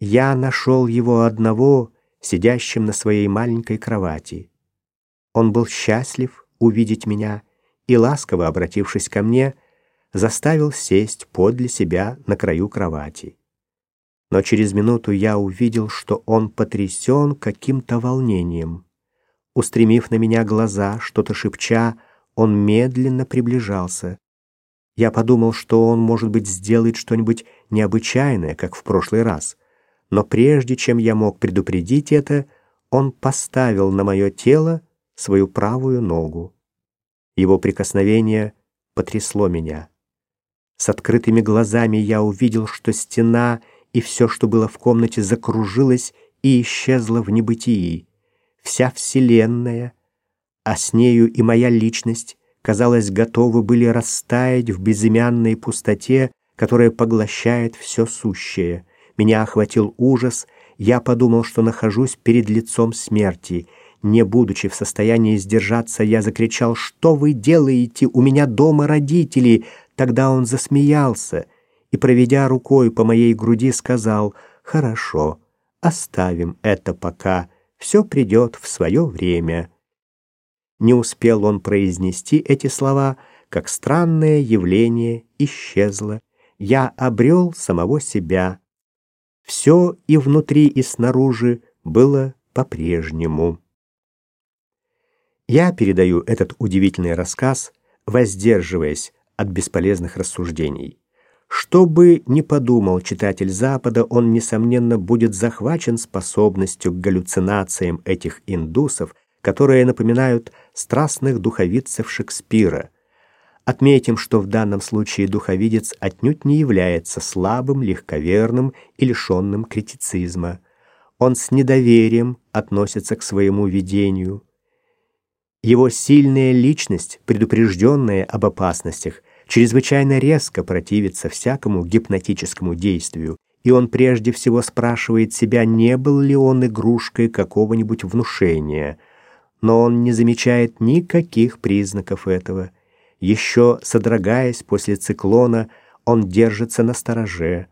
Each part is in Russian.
Я нашел его одного, сидящим на своей маленькой кровати. Он был счастлив увидеть меня и, ласково обратившись ко мне, заставил сесть подле себя на краю кровати. Но через минуту я увидел, что он потрясен каким-то волнением. Устремив на меня глаза, что-то шепча, он медленно приближался. Я подумал, что он, может быть, сделает что-нибудь необычайное, как в прошлый раз. Но прежде чем я мог предупредить это, он поставил на мое тело свою правую ногу. Его прикосновение потрясло меня. С открытыми глазами я увидел, что стена и все, что было в комнате, закружилось и исчезло в небытии. Вся Вселенная, а с нею и моя личность, казалось, готовы были растаять в безымянной пустоте, которая поглощает все сущее. Меня охватил ужас, я подумал, что нахожусь перед лицом смерти. Не будучи в состоянии сдержаться, я закричал «Что вы делаете? У меня дома родители!» Тогда он засмеялся и, проведя рукой по моей груди, сказал «Хорошо, оставим это пока, все придет в свое время». Не успел он произнести эти слова, как странное явление исчезло. Я обрел самого себя. Все и внутри, и снаружи было по-прежнему. Я передаю этот удивительный рассказ, воздерживаясь от бесполезных рассуждений. Что бы ни подумал читатель Запада, он, несомненно, будет захвачен способностью к галлюцинациям этих индусов, которые напоминают страстных духовицев Шекспира. Отметим, что в данном случае духовидец отнюдь не является слабым, легковерным и лишенным критицизма. Он с недоверием относится к своему видению. Его сильная личность, предупрежденная об опасностях, чрезвычайно резко противится всякому гипнотическому действию, и он прежде всего спрашивает себя, не был ли он игрушкой какого-нибудь внушения. Но он не замечает никаких признаков этого. Еще содрогаясь после циклона, он держится на стороже.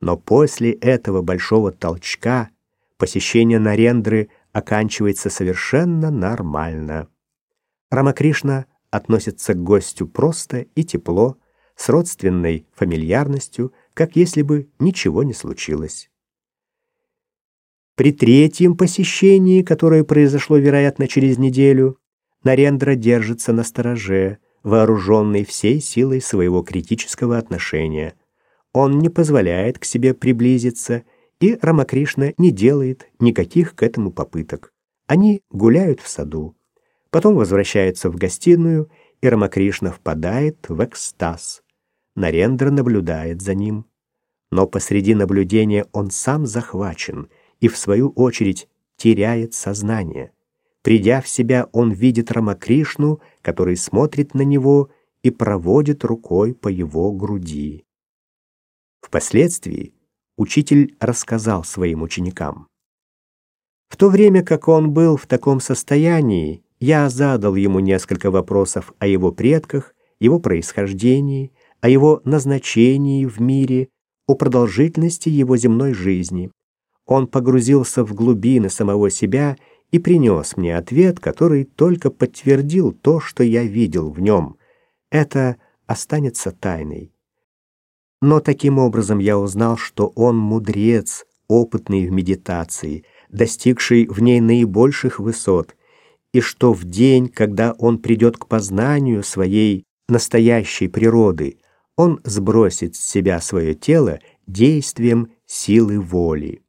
Но после этого большого толчка посещение Нарендры оканчивается совершенно нормально. Рамакришна относится к гостю просто и тепло, с родственной фамильярностью, как если бы ничего не случилось. При третьем посещении, которое произошло, вероятно, через неделю, Нарендра держится на стороже, вооруженный всей силой своего критического отношения. Он не позволяет к себе приблизиться, и Рамакришна не делает никаких к этому попыток. Они гуляют в саду потом возвращается в гостиную, и Рамакришна впадает в экстаз. Нарендра наблюдает за ним. Но посреди наблюдения он сам захвачен и, в свою очередь, теряет сознание. Придя в себя, он видит Рамакришну, который смотрит на него и проводит рукой по его груди. Впоследствии учитель рассказал своим ученикам. В то время как он был в таком состоянии, я задал ему несколько вопросов о его предках, его происхождении, о его назначении в мире, о продолжительности его земной жизни. Он погрузился в глубины самого себя и принес мне ответ, который только подтвердил то, что я видел в нем. Это останется тайной. Но таким образом я узнал, что он мудрец, опытный в медитации, достигший в ней наибольших высот, и что в день, когда он придет к познанию своей настоящей природы, он сбросит с себя свое тело действием силы воли.